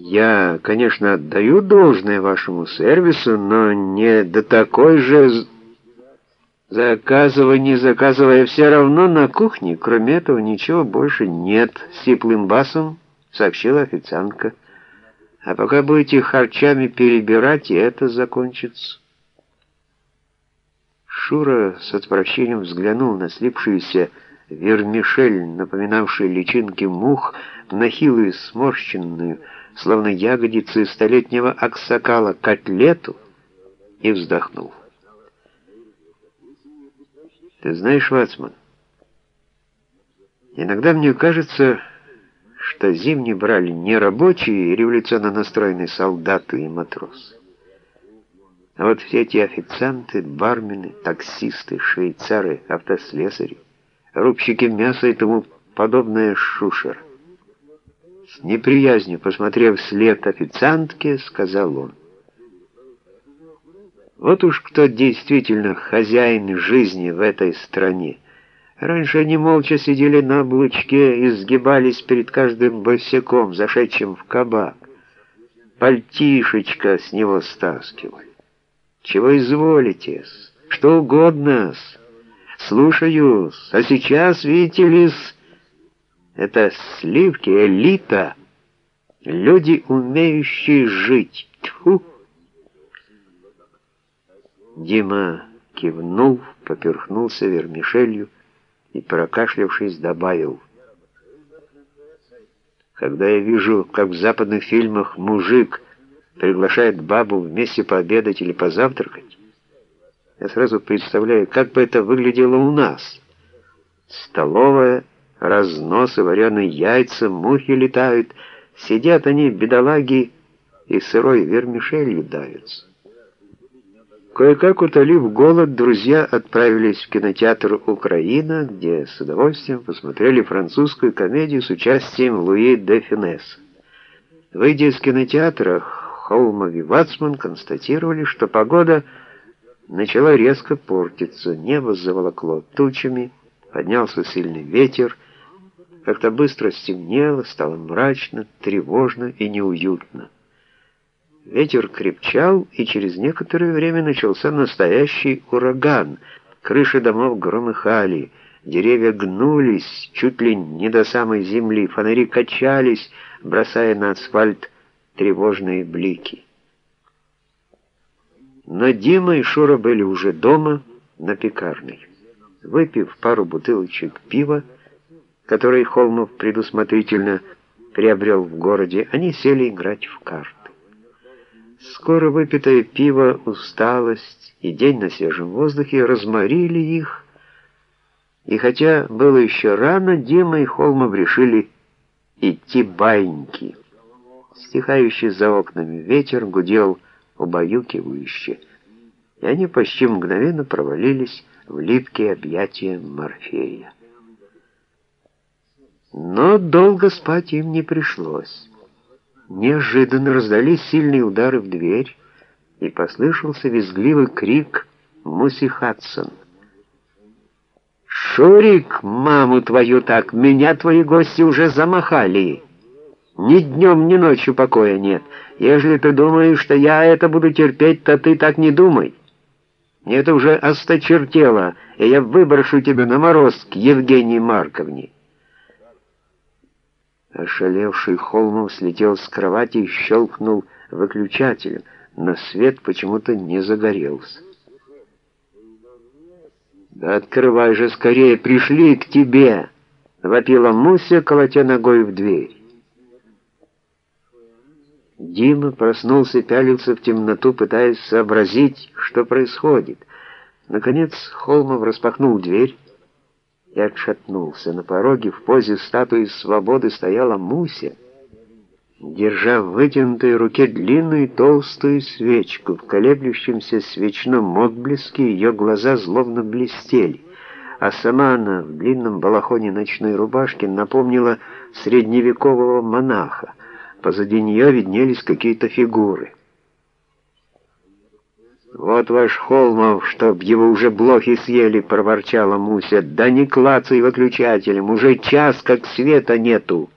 Я, конечно, отдаю должное вашему сервису, но не до такой же... Заказывай, не заказывая, все равно на кухне, кроме этого, ничего больше нет, сиплым басом сообщила официантка. А пока будете харчами перебирать, и это закончится. Шура с отвращением взглянул на слипшуюся вермишель, напоминавшую личинки мух, на хилую сморщенную, словно ягодицы столетнего аксакала, котлету, и вздохнул. Ты знаешь, Вацман, иногда мне кажется, что зимний брали не рабочие и революционно настроенные солдаты и матросы, а вот все эти официанты, бармены, таксисты, швейцары, автослесари, рубщики мяса и тому подобное шушер. С неприязнью, посмотрев вслед официантке, сказал он. Вот уж кто действительно хозяин жизни в этой стране. Раньше они молча сидели на облучке и сгибались перед каждым босиком, зашедшим в кабак. Пальтишечка с него стаскивали. Чего изволите Что угодно-с? Слушаюсь. А сейчас, видите ли, это сливки, элита. Люди, умеющие жить. Тьфу! Дима кивнул, поперхнулся вермишелью, и, прокашлявшись, добавил. Когда я вижу, как в западных фильмах мужик приглашает бабу вместе пообедать или позавтракать, я сразу представляю, как бы это выглядело у нас. Столовая, разносы, вареные яйца, мухи летают, сидят они, бедолаги, и сырой вермишелью давятся. Кое-как утолив голод, друзья отправились в кинотеатр «Украина», где с удовольствием посмотрели французскую комедию с участием Луи де Финесса. Выйдя из кинотеатра, Холмов и Вацман констатировали, что погода начала резко портиться, небо заволокло тучами, поднялся сильный ветер, как-то быстро стемнело, стало мрачно, тревожно и неуютно. Ветер крепчал, и через некоторое время начался настоящий ураган. Крыши домов громыхали, деревья гнулись чуть ли не до самой земли, фонари качались, бросая на асфальт тревожные блики. Но Дима и Шура были уже дома, на пекарной. Выпив пару бутылочек пива, которые Холмов предусмотрительно приобрел в городе, они сели играть в карты. Скоро выпитое пиво, усталость и день на свежем воздухе разморили их, и хотя было еще рано, Дима и Холмов решили идти баньки. Стихающий за окнами ветер гудел убаюкивающе, и они почти мгновенно провалились в липкие объятия Морфея. Но долго спать им не пришлось. Неожиданно раздались сильные удары в дверь, и послышался визгливый крик Муси Хадсон. «Шурик, маму твою так, меня твои гости уже замахали. Ни днем, ни ночью покоя нет. Если ты думаешь, что я это буду терпеть, то ты так не думай. Это уже осточертело, и я выброшу тебя на мороз к Евгении Марковне». Ошалевший Холмов слетел с кровати и щелкнул выключателем, но свет почему-то не загорелся. «Да открывай же скорее, пришли к тебе!» — вопила Муся, колотя ногой в дверь. Дима проснулся пялился в темноту, пытаясь сообразить, что происходит. Наконец Холмов распахнул дверь, и отшатнулся. На пороге в позе статуи свободы стояла Муся, держа в вытянутой руке длинную толстую свечку. В колеблющемся свечном отблеске ее глаза злобно блестели, а сама она в длинном балахоне ночной рубашки напомнила средневекового монаха. Позади нее виднелись какие-то фигуры. «Вот ваш Холмов, чтоб его уже блохи съели», — проворчала Муся. «Да не клацай выключателем, уже час как света нету».